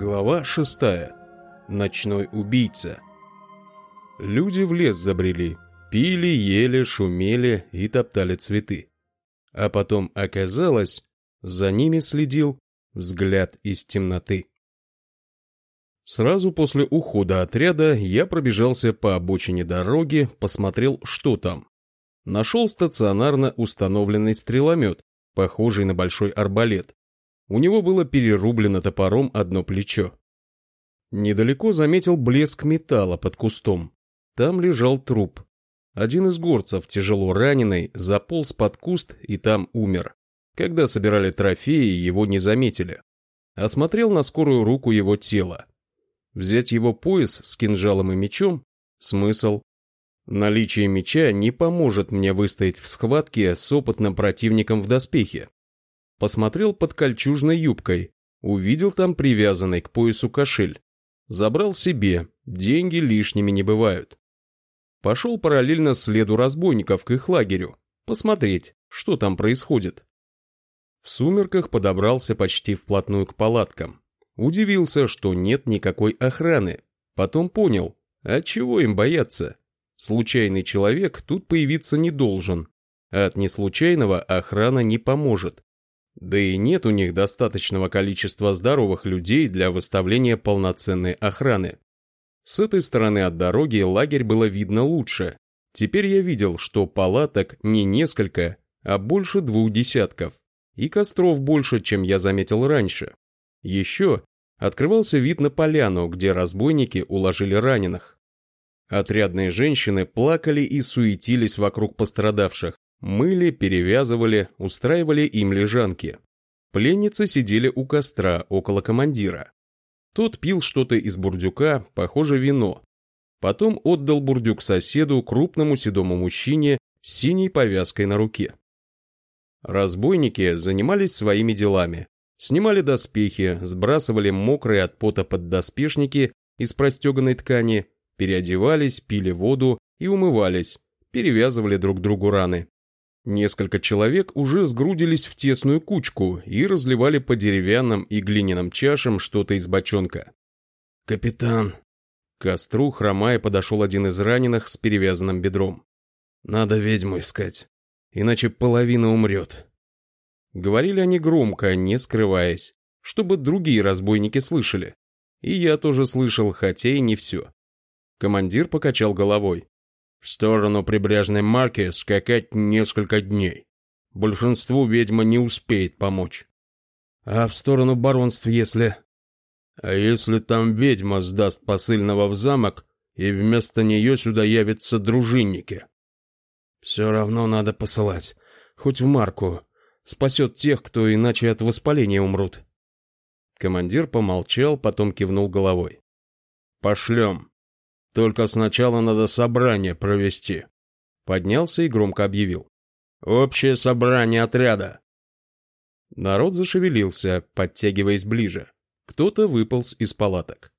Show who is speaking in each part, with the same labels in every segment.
Speaker 1: Глава шестая. Ночной убийца. Люди в лес забрели, пили, ели, шумели и топтали цветы. А потом оказалось, за ними следил взгляд из темноты. Сразу после ухода отряда я пробежался по обочине дороги, посмотрел, что там. Нашел стационарно установленный стреломет, похожий на большой арбалет. У него было перерублено топором одно плечо. Недалеко заметил блеск металла под кустом. Там лежал труп. Один из горцев, тяжело раненый, заполз под куст и там умер. Когда собирали трофеи, его не заметили. Осмотрел на скорую руку его тело. Взять его пояс с кинжалом и мечом? Смысл? Наличие меча не поможет мне выстоять в схватке с опытным противником в доспехе. Посмотрел под кольчужной юбкой, увидел там привязанный к поясу кошель. Забрал себе, деньги лишними не бывают. Пошел параллельно следу разбойников к их лагерю, посмотреть, что там происходит. В сумерках подобрался почти вплотную к палаткам. Удивился, что нет никакой охраны. Потом понял, а чего им бояться? Случайный человек тут появиться не должен, а от неслучайного охрана не поможет. Да и нет у них достаточного количества здоровых людей для выставления полноценной охраны. С этой стороны от дороги лагерь было видно лучше. Теперь я видел, что палаток не несколько, а больше двух десятков. И костров больше, чем я заметил раньше. Еще открывался вид на поляну, где разбойники уложили раненых. Отрядные женщины плакали и суетились вокруг пострадавших, мыли, перевязывали, устраивали им лежанки. Пленницы сидели у костра около командира. Тот пил что-то из бурдюка, похоже, вино. Потом отдал бурдюк соседу, крупному седому мужчине с синей повязкой на руке. Разбойники занимались своими делами. Снимали доспехи, сбрасывали мокрые от пота поддоспешники из простеганной ткани, переодевались, пили воду и умывались, перевязывали друг другу раны. Несколько человек уже сгрудились в тесную кучку и разливали по деревянным и глиняным чашам что-то из бочонка. «Капитан!» К костру, хромая, подошел один из раненых с перевязанным бедром. «Надо ведьму искать, иначе половина умрет». Говорили они громко, не скрываясь, чтобы другие разбойники слышали. И я тоже слышал, хотя и не все. Командир покачал головой. В сторону прибрежной марки скакать несколько дней. Большинству ведьма не успеет помочь. А в сторону баронств, если... А если там ведьма сдаст посыльного в замок, и вместо нее сюда явятся дружинники? Все равно надо посылать. Хоть в марку. Спасет тех, кто иначе от воспаления умрут. Командир помолчал, потом кивнул головой. Пошлем. Только сначала надо собрание провести. Поднялся и громко объявил. Общее собрание отряда. Народ зашевелился, подтягиваясь ближе. Кто-то выполз из палаток.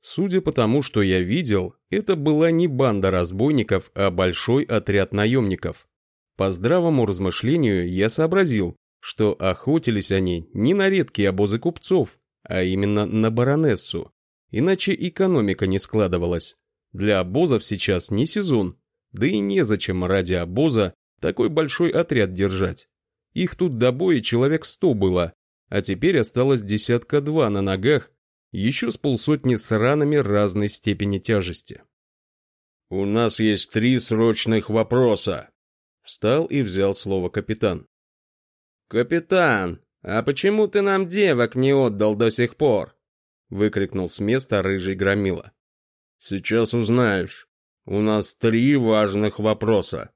Speaker 1: Судя по тому, что я видел, это была не банда разбойников, а большой отряд наемников. По здравому размышлению я сообразил, что охотились они не на редкие обозы купцов, а именно на баронессу, Иначе экономика не складывалась. Для обозов сейчас не сезон, да и незачем ради обоза такой большой отряд держать. Их тут до боя человек сто было, а теперь осталось десятка два на ногах, еще с полсотни с ранами разной степени тяжести. «У нас есть три срочных вопроса», — встал и взял слово капитан.
Speaker 2: «Капитан, а почему ты нам девок не отдал до сих пор?» Выкрикнул с места рыжий громила.
Speaker 1: Сейчас узнаешь. У нас три важных вопроса.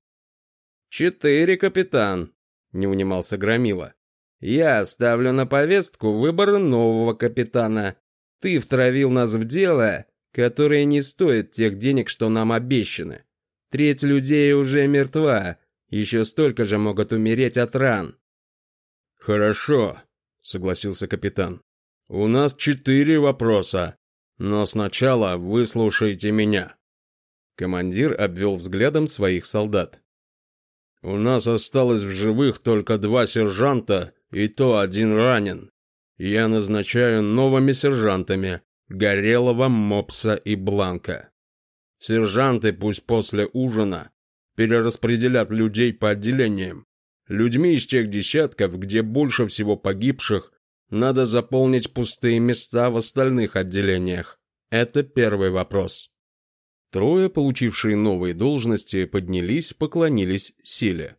Speaker 2: Четыре, капитан, не унимался громила. Я ставлю на повестку выбор нового капитана. Ты втравил нас в дело, которое не стоит тех денег, что нам обещаны. Треть людей уже мертва, еще столько же могут умереть от ран.
Speaker 1: Хорошо, согласился капитан. У нас четыре вопроса, но сначала выслушайте меня. Командир обвел взглядом своих солдат. У нас осталось в живых только два сержанта, и то один ранен.
Speaker 2: я назначаю новыми сержантами Горелого, Мопса и Бланка. Сержанты пусть после ужина перераспределят людей по отделениям. Людьми из тех десятков, где больше всего погибших, надо заполнить пустые места в остальных отделениях. Это первый вопрос.
Speaker 1: Трое, получившие новые должности, поднялись, поклонились силе.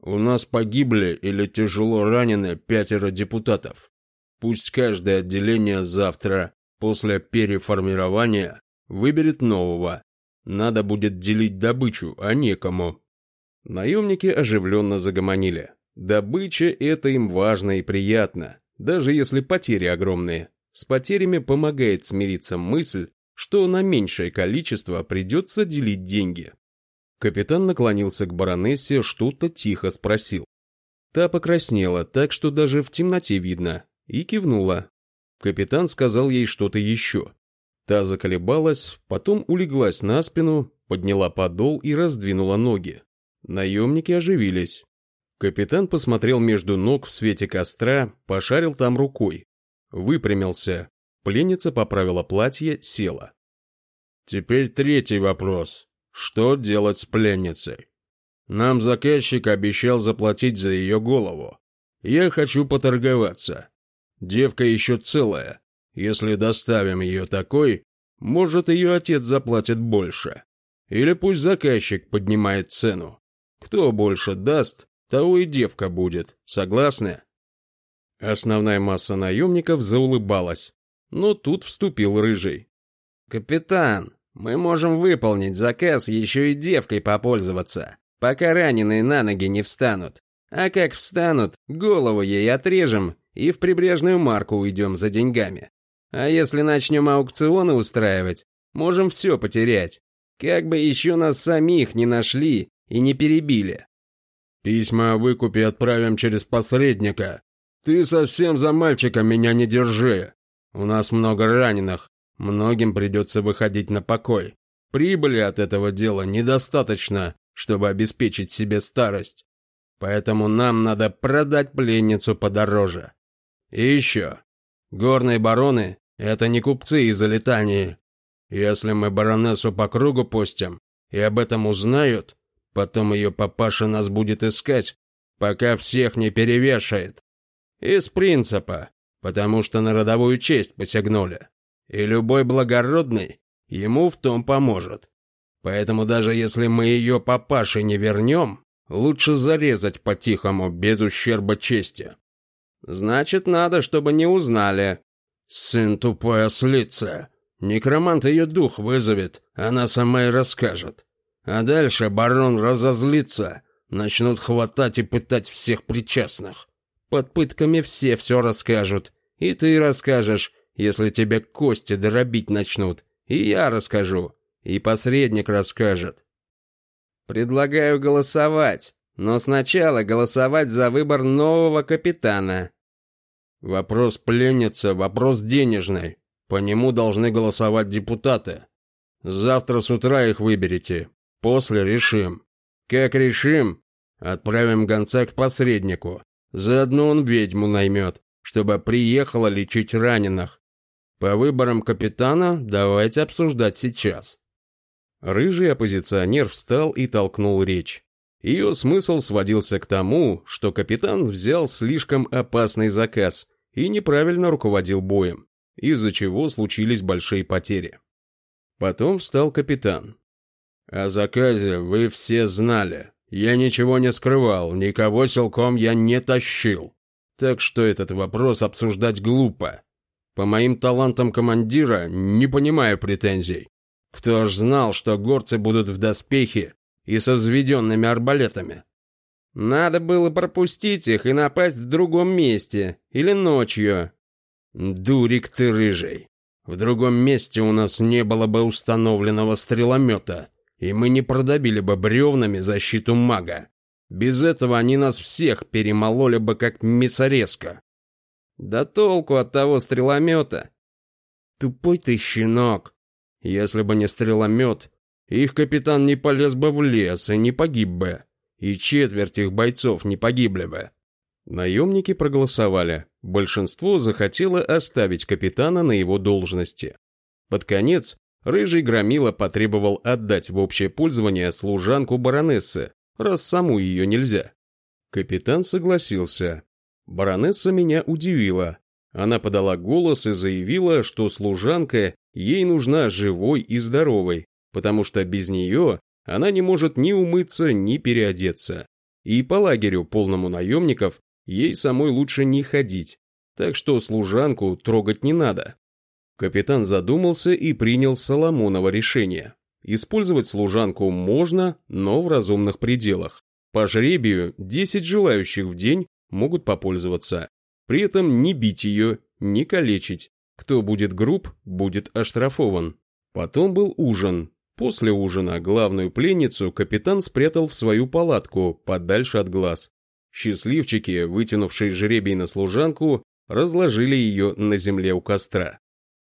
Speaker 2: У нас погибли или тяжело ранены пятеро депутатов. Пусть каждое отделение завтра, после переформирования, выберет нового. Надо будет делить добычу, а некому.
Speaker 1: Наемники оживленно загомонили. Добыча – это им важно и приятно, даже если потери огромные. С потерями помогает смириться мысль, что на меньшее количество придется делить деньги. Капитан наклонился к баронессе, что-то тихо спросил. Та покраснела, так что даже в темноте видно, и кивнула. Капитан сказал ей что-то еще. Та заколебалась, потом улеглась на спину, подняла подол и раздвинула ноги. Наемники оживились. Капитан посмотрел между ног в свете костра, пошарил там рукой. Выпрямился. Пленница поправила платье, села.
Speaker 2: «Теперь третий вопрос. Что делать с пленницей? Нам заказчик обещал заплатить за ее голову. Я хочу поторговаться. Девка еще целая. Если доставим ее такой, может, ее отец заплатит больше. Или пусть заказчик поднимает цену. Кто больше даст, того и девка будет. Согласны?
Speaker 1: Основная масса наемников заулыбалась. Но тут вступил Рыжий.
Speaker 3: «Капитан, мы можем выполнить заказ еще и девкой попользоваться, пока раненые на ноги не встанут. А как встанут, голову ей отрежем и в прибрежную марку уйдем за деньгами. А если начнем аукционы устраивать, можем все потерять. Как бы еще нас самих не нашли и не перебили.
Speaker 2: Письма о выкупе отправим через посредника. Ты совсем за мальчика меня не держи. У нас много раненых, Многим придется выходить на покой. Прибыли от этого дела недостаточно, чтобы обеспечить себе старость. Поэтому нам надо продать пленницу подороже. И еще. Горные бароны — это не купцы из Алитании. Если мы баронессу по кругу пустим, и об этом узнают, потом ее папаша нас будет искать, пока всех не перевешает. Из принципа, потому что на родовую честь посягнули и любой благородный ему в том поможет. Поэтому даже если мы ее папаше не вернем, лучше зарезать по-тихому, без ущерба чести.
Speaker 3: Значит, надо, чтобы не узнали.
Speaker 2: Сын тупой ослица. Некромант ее дух вызовет, она сама и расскажет. А дальше барон разозлится, начнут хватать и пытать всех причастных. Под пытками все все расскажут, и ты расскажешь, если тебе кости дробить начнут. И я расскажу, и посредник расскажет.
Speaker 3: Предлагаю голосовать, но сначала голосовать за выбор нового капитана.
Speaker 2: Вопрос пленница, вопрос денежный. По нему должны голосовать депутаты. Завтра с утра их выберете. После решим. Как решим, отправим гонца к посреднику. Заодно он ведьму наймет, чтобы приехала лечить раненых. По выборам капитана давайте обсуждать сейчас.
Speaker 1: Рыжий оппозиционер встал и толкнул речь. Ее смысл сводился к тому, что капитан взял слишком опасный заказ и неправильно руководил боем, из-за чего случились большие потери. Потом встал капитан.
Speaker 2: «О заказе вы все знали. Я ничего не скрывал, никого силком я не тащил. Так что этот вопрос обсуждать глупо. По моим талантам командира не понимаю претензий. Кто ж знал, что горцы будут в доспехе и со взведенными арбалетами?
Speaker 3: Надо было пропустить их и напасть в другом месте или ночью.
Speaker 2: Дурик ты рыжий. В другом месте у нас не было бы установленного стреломета, и мы не продавили бы бревнами защиту мага. Без этого они нас всех перемололи бы как мясорезка.
Speaker 3: Да толку от того стреломета.
Speaker 2: Тупой ты щенок. Если бы не стреломет, их капитан не полез бы в лес и не погиб бы. И четверть их бойцов не погибли бы.
Speaker 1: Наемники проголосовали. Большинство захотело оставить капитана на его должности. Под конец Рыжий Громила потребовал отдать в общее пользование служанку баронессы, раз саму ее нельзя. Капитан согласился. Баронесса меня удивила. Она подала голос и заявила, что служанка ей нужна живой и здоровой, потому что без нее она не может ни умыться, ни переодеться. И по лагерю, полному наемников, ей самой лучше не ходить, так что служанку трогать не надо. Капитан задумался и принял Соломоново решение. Использовать служанку можно, но в разумных пределах. По жребию 10 желающих в день могут попользоваться. При этом не бить ее, не калечить. Кто будет груб, будет оштрафован. Потом был ужин. После ужина главную пленницу капитан спрятал в свою палатку, подальше от глаз. Счастливчики, вытянувшие жребий на служанку, разложили ее на земле у костра.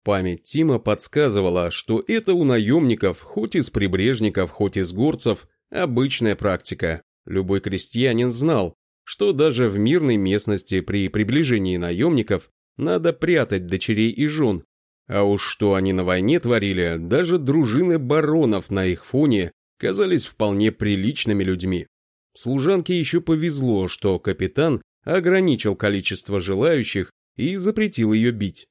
Speaker 1: Память Тима подсказывала, что это у наемников, хоть из прибрежников, хоть из горцев, обычная практика. Любой крестьянин знал, что даже в мирной местности при приближении наемников надо прятать дочерей и жен. А уж что они на войне творили, даже дружины баронов на их фоне казались вполне приличными людьми. Служанке еще повезло, что капитан ограничил количество желающих и запретил ее бить.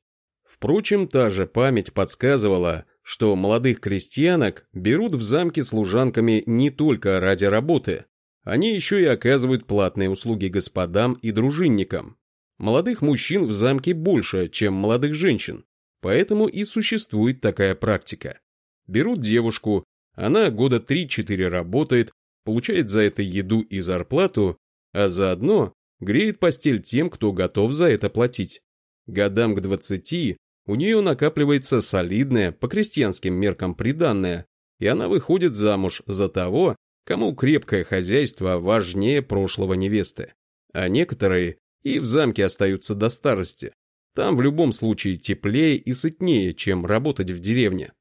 Speaker 1: Впрочем, та же память подсказывала, что молодых крестьянок берут в замке служанками не только ради работы. Они еще и оказывают платные услуги господам и дружинникам. Молодых мужчин в замке больше, чем молодых женщин, поэтому и существует такая практика. Берут девушку, она года 3-4 работает, получает за это еду и зарплату, а заодно греет постель тем, кто готов за это платить. Годам к 20 у нее накапливается солидное, по крестьянским меркам приданное, и она выходит замуж за того, кому крепкое хозяйство важнее прошлого невесты. А некоторые и в замке остаются до старости. Там в любом случае теплее и сытнее, чем работать в деревне.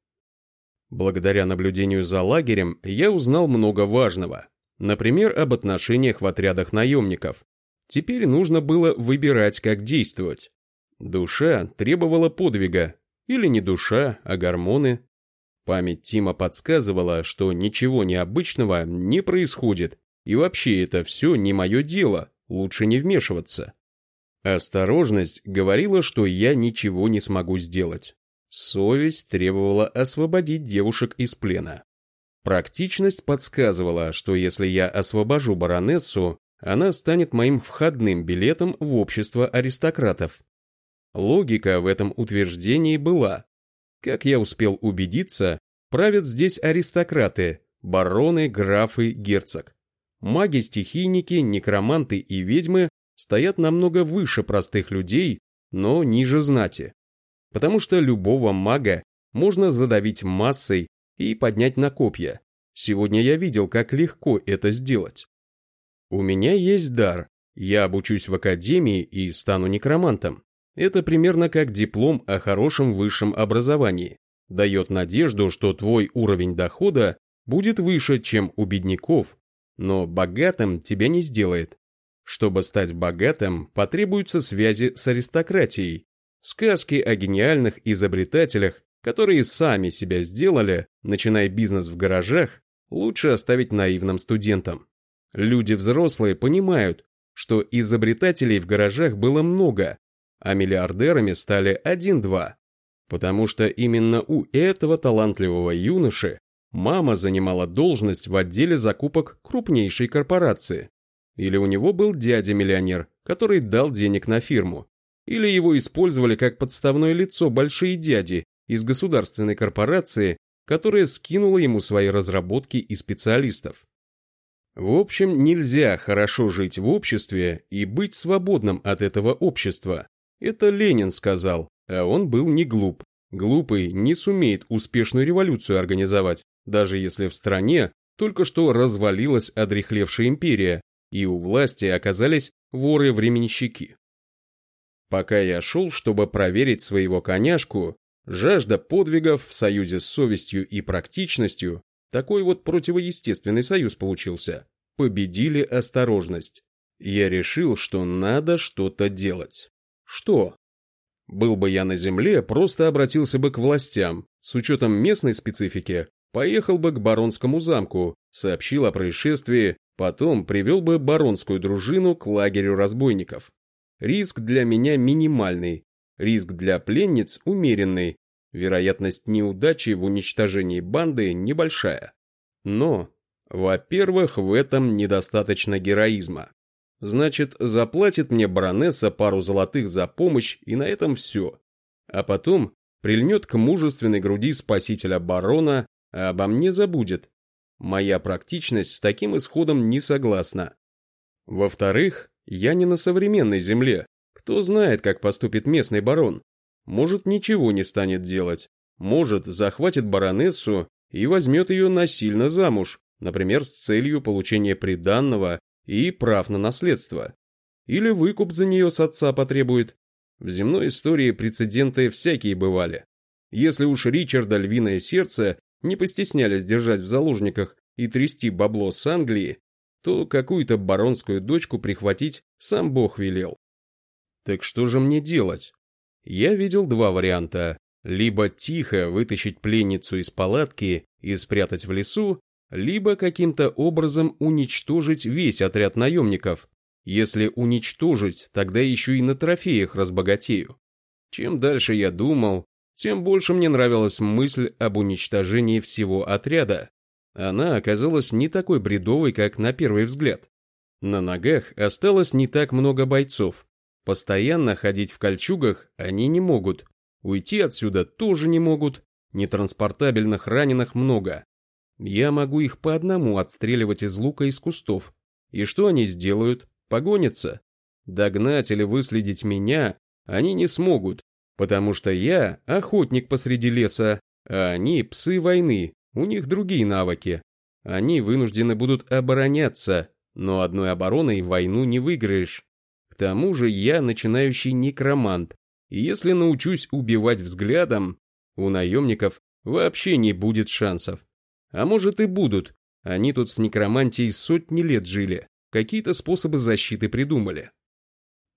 Speaker 1: Благодаря наблюдению за лагерем я узнал много важного. Например, об отношениях в отрядах наемников. Теперь нужно было выбирать, как действовать. Душа требовала подвига. Или не душа, а гормоны. Память Тима подсказывала, что ничего необычного не происходит, и вообще это все не мое дело, лучше не вмешиваться. Осторожность говорила, что я ничего не смогу сделать. Совесть требовала освободить девушек из плена. Практичность подсказывала, что если я освобожу баронессу, она станет моим входным билетом в общество аристократов. Логика в этом утверждении была. Как я успел убедиться, правят здесь аристократы, бароны, графы, герцог. Маги-стихийники, некроманты и ведьмы стоят намного выше простых людей, но ниже знати. Потому что любого мага можно задавить массой и поднять на копья. Сегодня я видел, как легко это сделать. У меня есть дар. Я обучусь в академии и стану некромантом. Это примерно как диплом о хорошем высшем образовании. Дает надежду, что твой уровень дохода будет выше, чем у бедняков, но богатым тебя не сделает. Чтобы стать богатым, потребуются связи с аристократией. Сказки о гениальных изобретателях, которые сами себя сделали, начиная бизнес в гаражах, лучше оставить наивным студентам. Люди взрослые понимают, что изобретателей в гаражах было много, а миллиардерами стали один-два. Потому что именно у этого талантливого юноши мама занимала должность в отделе закупок крупнейшей корпорации. Или у него был дядя-миллионер, который дал денег на фирму. Или его использовали как подставное лицо большие дяди из государственной корпорации, которая скинула ему свои разработки и специалистов. В общем, нельзя хорошо жить в обществе и быть свободным от этого общества. Это Ленин сказал, а он был не глуп. Глупый не сумеет успешную революцию организовать, даже если в стране только что развалилась одрехлевшая империя, и у власти оказались воры-временщики. Пока я шел, чтобы проверить своего коняшку, жажда подвигов в союзе с совестью и практичностью, такой вот противоестественный союз получился, победили осторожность. Я решил, что надо что-то делать. Что? Был бы я на земле, просто обратился бы к властям. С учетом местной специфики, поехал бы к баронскому замку, сообщил о происшествии, потом привел бы баронскую дружину к лагерю разбойников. Риск для меня минимальный, риск для пленниц умеренный, вероятность неудачи в уничтожении банды небольшая. Но, во-первых, в этом недостаточно героизма. Значит, заплатит мне баронесса пару золотых за помощь, и на этом все. А потом прильнет к мужественной груди спасителя барона, а обо мне забудет. Моя практичность с таким исходом не согласна. Во-вторых, я не на современной земле. Кто знает, как поступит местный барон. Может, ничего не станет делать. Может, захватит баронессу и возьмет ее насильно замуж, например, с целью получения приданного и прав на наследство. Или выкуп за нее с отца потребует. В земной истории прецеденты всякие бывали. Если уж Ричарда львиное сердце не постеснялись держать в заложниках и трясти бабло с Англии, то какую-то баронскую дочку прихватить сам Бог велел. Так что же мне делать? Я видел два варианта. Либо тихо вытащить пленницу из палатки и спрятать в лесу, либо каким-то образом уничтожить весь отряд наемников. Если уничтожить, тогда еще и на трофеях разбогатею. Чем дальше я думал, тем больше мне нравилась мысль об уничтожении всего отряда. Она оказалась не такой бредовой, как на первый взгляд. На ногах осталось не так много бойцов. Постоянно ходить в кольчугах они не могут. Уйти отсюда тоже не могут. Нетранспортабельных раненых много. Я могу их по одному отстреливать из лука из кустов. И что они сделают? Погонятся? Догнать или выследить меня они не смогут, потому что я охотник посреди леса, а они псы войны, у них другие навыки. Они вынуждены будут обороняться, но одной обороной войну не выиграешь. К тому же я начинающий некромант, и если научусь убивать взглядом, у наемников вообще не будет шансов. А может и будут. Они тут с некромантией сотни лет жили. Какие-то способы защиты придумали.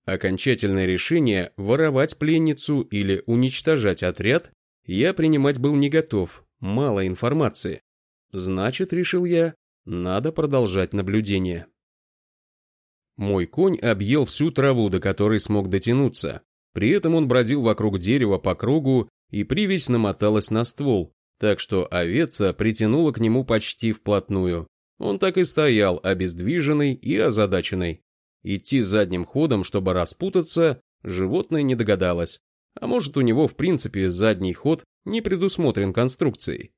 Speaker 1: Окончательное решение воровать пленницу или уничтожать отряд я принимать был не готов, мало информации. Значит, решил я, надо продолжать наблюдение. Мой конь объел всю траву, до которой смог дотянуться. При этом он бродил вокруг дерева по кругу, и привязь намоталась на ствол, так что овеца притянула к нему почти вплотную. Он так и стоял, обездвиженный и озадаченный. Идти задним ходом, чтобы распутаться, животное не догадалось. А может, у него в принципе задний ход не предусмотрен конструкцией.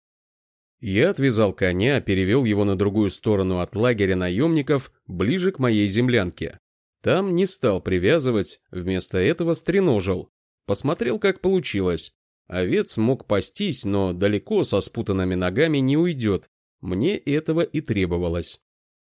Speaker 1: Я отвязал коня, перевел его на другую сторону от лагеря наемников, ближе к моей землянке. Там не стал привязывать, вместо этого стреножил. Посмотрел, как получилось. Овец мог пастись, но далеко со спутанными ногами не уйдет. Мне этого и требовалось.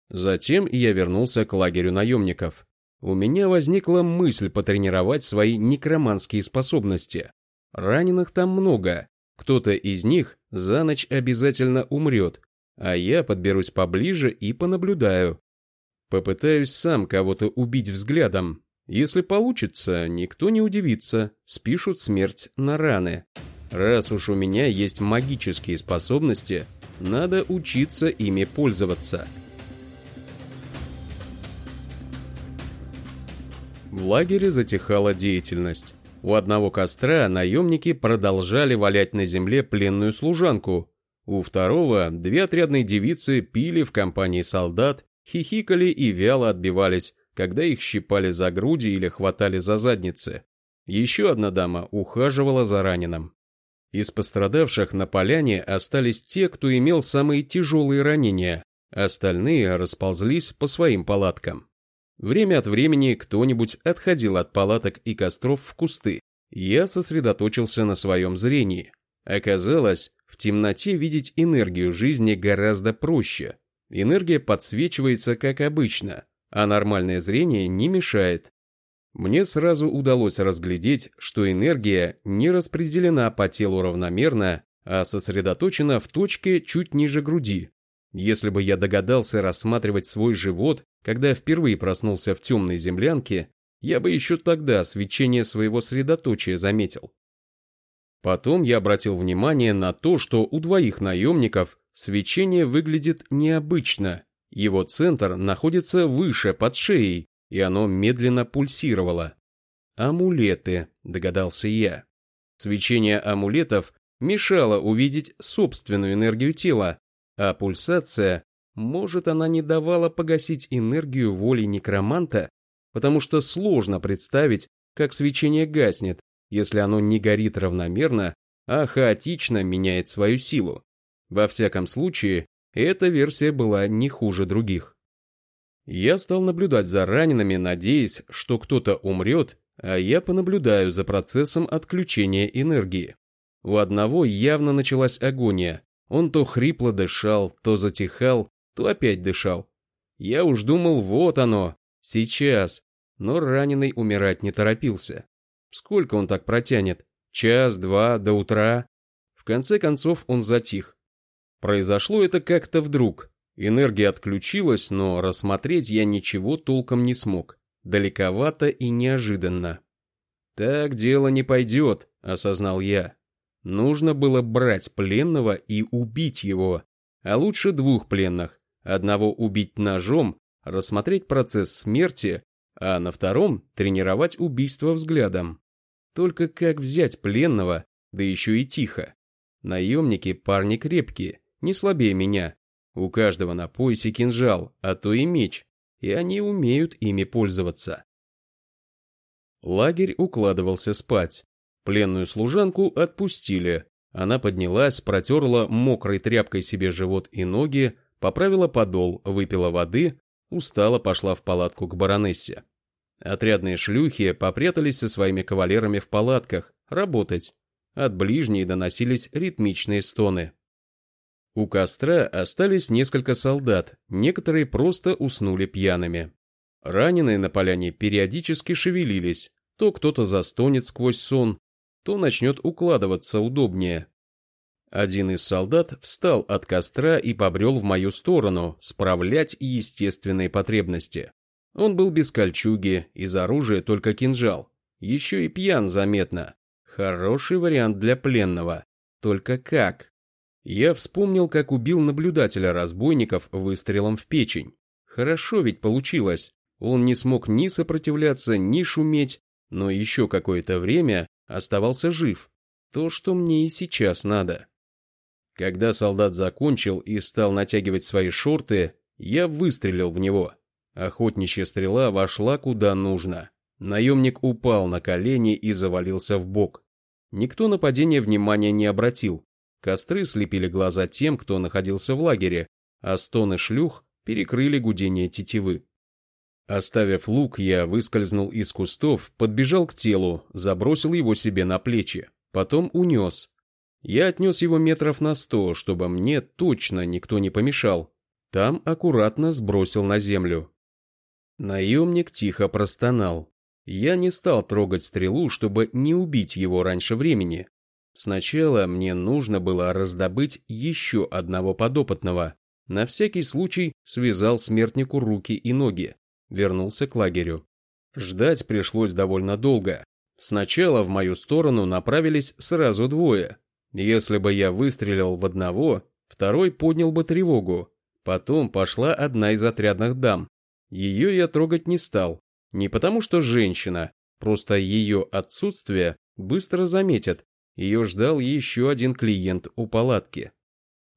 Speaker 1: Затем я вернулся к лагерю наемников. У меня возникла мысль потренировать свои некроманские способности. Раненых там много. Кто-то из них за ночь обязательно умрет, а я подберусь поближе и понаблюдаю. Попытаюсь сам кого-то убить взглядом, если получится, никто не удивится, спишут смерть на раны. Раз уж у меня есть магические способности, надо учиться ими пользоваться. В лагере затихала деятельность. У одного костра наемники продолжали валять на земле пленную служанку. У второго две отрядные девицы пили в компании солдат, хихикали и вяло отбивались, когда их щипали за груди или хватали за задницы. Еще одна дама ухаживала за раненым. Из пострадавших на поляне остались те, кто имел самые тяжелые ранения, остальные расползлись по своим палаткам. Время от времени кто-нибудь отходил от палаток и костров в кусты. Я сосредоточился на своем зрении. Оказалось, в темноте видеть энергию жизни гораздо проще. Энергия подсвечивается как обычно, а нормальное зрение не мешает. Мне сразу удалось разглядеть, что энергия не распределена по телу равномерно, а сосредоточена в точке чуть ниже груди. Если бы я догадался рассматривать свой живот, когда впервые проснулся в темной землянке, я бы еще тогда свечение своего средоточия заметил. Потом я обратил внимание на то, что у двоих наемников свечение выглядит необычно. Его центр находится выше, под шеей, и оно медленно пульсировало. «Амулеты», — догадался я. Свечение амулетов мешало увидеть собственную энергию тела, а пульсация, может, она не давала погасить энергию воли некроманта, потому что сложно представить, как свечение гаснет, если оно не горит равномерно, а хаотично меняет свою силу. Во всяком случае, эта версия была не хуже других. Я стал наблюдать за ранеными, надеясь, что кто-то умрет, а я понаблюдаю за процессом отключения энергии. У одного явно началась агония, он то хрипло дышал, то затихал, то опять дышал. Я уж думал, вот оно, сейчас. Но раненый умирать не торопился. Сколько он так протянет? Час, два, до утра? В конце концов он затих. Произошло это как-то вдруг. Энергия отключилась, но рассмотреть я ничего толком не смог. Далековато и неожиданно. «Так дело не пойдет», — осознал я. Нужно было брать пленного и убить его, а лучше двух пленных. Одного убить ножом, рассмотреть процесс смерти, а на втором тренировать убийство взглядом. Только как взять пленного, да еще и тихо. Наемники парни крепкие, не слабее меня. У каждого на поясе кинжал, а то и меч, и они умеют ими пользоваться. Лагерь укладывался спать. Пленную служанку отпустили. Она поднялась, протерла мокрой тряпкой себе живот и ноги, поправила подол, выпила воды, устала пошла в палатку к баронессе. Отрядные шлюхи попрятались со своими кавалерами в палатках, работать. От ближней доносились ритмичные стоны. У костра остались несколько солдат, некоторые просто уснули пьяными. Раненые на поляне периодически шевелились, то кто-то застонет сквозь сон, то начнет укладываться удобнее. Один из солдат встал от костра и побрел в мою сторону, справлять естественные потребности. Он был без кольчуги, из оружия только кинжал. Еще и пьян заметно. Хороший вариант для пленного. Только как? Я вспомнил, как убил наблюдателя разбойников выстрелом в печень. Хорошо ведь получилось. Он не смог ни сопротивляться, ни шуметь, но еще какое-то время оставался жив. То, что мне и сейчас надо. Когда солдат закончил и стал натягивать свои шорты, я выстрелил в него. Охотничья стрела вошла куда нужно. Наемник упал на колени и завалился в бок. Никто на падение внимания не обратил. Костры слепили глаза тем, кто находился в лагере, а стоны шлюх перекрыли гудение тетивы. Оставив лук, я выскользнул из кустов, подбежал к телу, забросил его себе на плечи, потом унес. Я отнес его метров на сто, чтобы мне точно никто не помешал. Там аккуратно сбросил на землю. Наемник тихо простонал. Я не стал трогать стрелу, чтобы не убить его раньше времени. Сначала мне нужно было раздобыть еще одного подопытного. На всякий случай связал смертнику руки и ноги вернулся к лагерю. Ждать пришлось довольно долго. Сначала в мою сторону направились сразу двое. Если бы я выстрелил в одного, второй поднял бы тревогу. Потом пошла одна из отрядных дам. Ее я трогать не стал. Не потому что женщина, просто ее отсутствие быстро заметят. Ее ждал еще один клиент у палатки.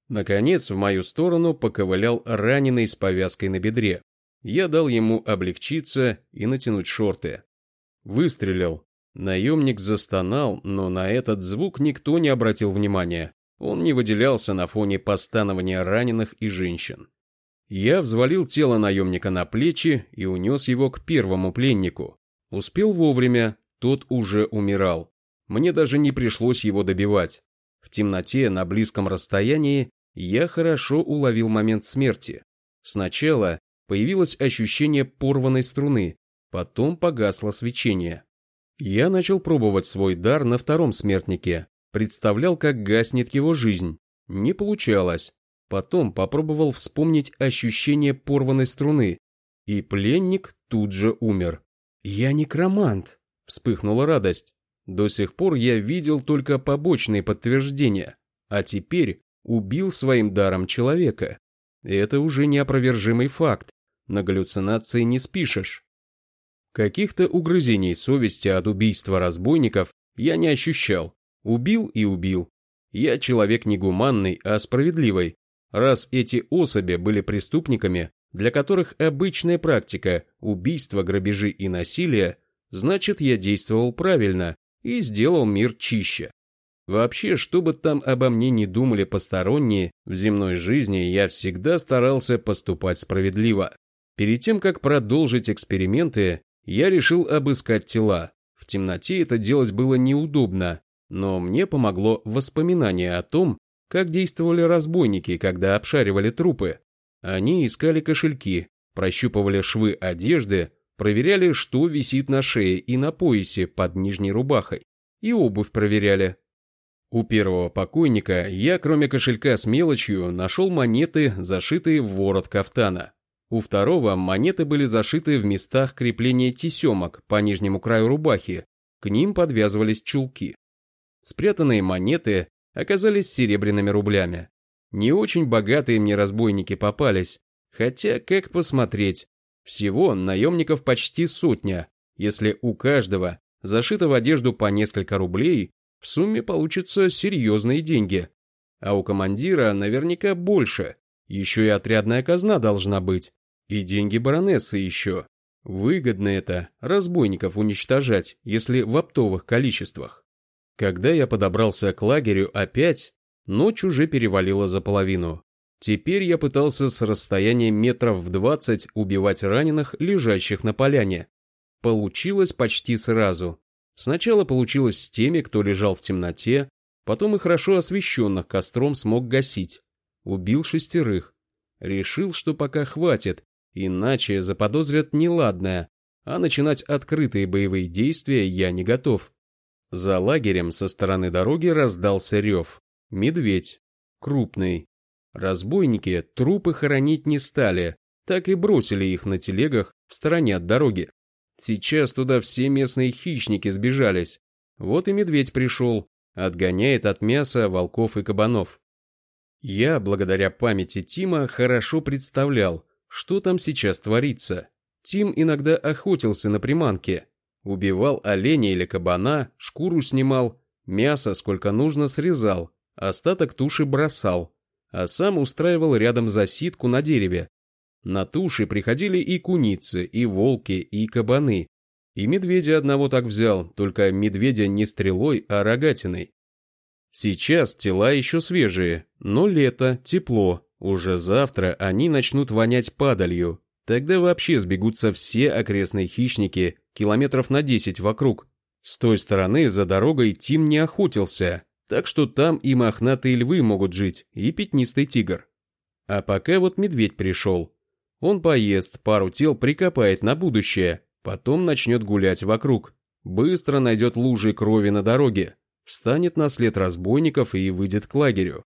Speaker 1: Наконец в мою сторону поковылял раненый с повязкой на бедре. Я дал ему облегчиться и натянуть шорты. Выстрелил. Наемник застонал, но на этот звук никто не обратил внимания. Он не выделялся на фоне постанования раненых и женщин. Я взвалил тело наемника на плечи и унес его к первому пленнику. Успел вовремя, тот уже умирал. Мне даже не пришлось его добивать. В темноте на близком расстоянии я хорошо уловил момент смерти. Сначала Появилось ощущение порванной струны, потом погасло свечение. Я начал пробовать свой дар на втором смертнике, представлял, как гаснет его жизнь. Не получалось. Потом попробовал вспомнить ощущение порванной струны, и пленник тут же умер. «Я некромант!» — вспыхнула радость. До сих пор я видел только побочные подтверждения, а теперь убил своим даром человека. Это уже неопровержимый факт, на галлюцинации не спишешь. Каких-то угрызений совести от убийства разбойников я не ощущал. Убил и убил. Я человек не гуманный, а справедливый. Раз эти особи были преступниками, для которых обычная практика – убийства, грабежи и насилие, значит я действовал правильно и сделал мир чище. Вообще, что бы там обо мне не думали посторонние, в земной жизни я всегда старался поступать справедливо. Перед тем, как продолжить эксперименты, я решил обыскать тела. В темноте это делать было неудобно, но мне помогло воспоминание о том, как действовали разбойники, когда обшаривали трупы. Они искали кошельки, прощупывали швы одежды, проверяли, что висит на шее и на поясе под нижней рубахой, и обувь проверяли. У первого покойника я, кроме кошелька с мелочью, нашел монеты, зашитые в ворот кафтана. У второго монеты были зашиты в местах крепления тесемок по нижнему краю рубахи, к ним подвязывались чулки. Спрятанные монеты оказались серебряными рублями. Не очень богатые мне разбойники попались, хотя, как посмотреть, всего наемников почти сотня, если у каждого зашито в одежду по несколько рублей, в сумме получатся серьезные деньги. А у командира наверняка больше. Еще и отрядная казна должна быть. И деньги баронессы еще. Выгодно это, разбойников уничтожать, если в оптовых количествах. Когда я подобрался к лагерю опять, ночь уже перевалила за половину. Теперь я пытался с расстояния метров в двадцать убивать раненых, лежащих на поляне. Получилось почти сразу. Сначала получилось с теми, кто лежал в темноте, потом и хорошо освещенных костром смог гасить. Убил шестерых. Решил, что пока хватит, иначе заподозрят неладное, а начинать открытые боевые действия я не готов. За лагерем со стороны дороги раздался рев. Медведь. Крупный. Разбойники трупы хоронить не стали, так и бросили их на телегах в стороне от дороги. Сейчас туда все местные хищники сбежались. Вот и медведь пришел, отгоняет от мяса волков и кабанов. Я, благодаря памяти Тима, хорошо представлял, что там сейчас творится. Тим иногда охотился на приманке. Убивал оленя или кабана, шкуру снимал, мясо сколько нужно срезал, остаток туши бросал, а сам устраивал рядом засидку на дереве, на туши приходили и куницы, и волки, и кабаны. И медведя одного так взял, только медведя не стрелой, а рогатиной. Сейчас тела еще свежие, но лето, тепло. Уже завтра они начнут вонять падалью. Тогда вообще сбегутся все окрестные хищники, километров на 10 вокруг. С той стороны за дорогой Тим не охотился, так что там и мохнатые львы могут жить, и пятнистый тигр. А пока вот медведь пришел. Он поест, пару тел прикопает на будущее, потом начнет гулять вокруг. Быстро найдет лужи крови на дороге, встанет на след разбойников и выйдет к лагерю.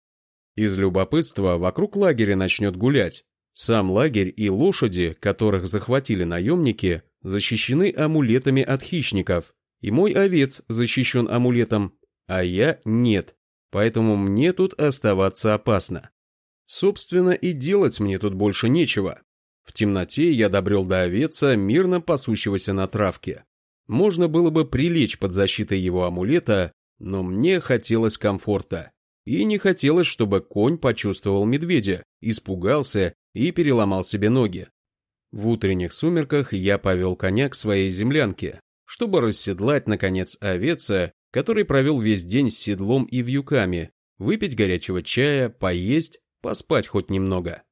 Speaker 1: Из любопытства вокруг лагеря начнет гулять. Сам лагерь и лошади, которых захватили наемники, защищены амулетами от хищников. И мой овец защищен амулетом, а я нет. Поэтому мне тут оставаться опасно. Собственно, и делать мне тут больше нечего. В темноте я добрел до овеца, мирно пасущегося на травке. Можно было бы прилечь под защитой его амулета, но мне хотелось комфорта. И не хотелось, чтобы конь почувствовал медведя, испугался и переломал себе ноги. В утренних сумерках я повел коня к своей землянке, чтобы расседлать, наконец, овеца, который провел весь день с седлом и вьюками, выпить горячего чая, поесть, поспать хоть немного.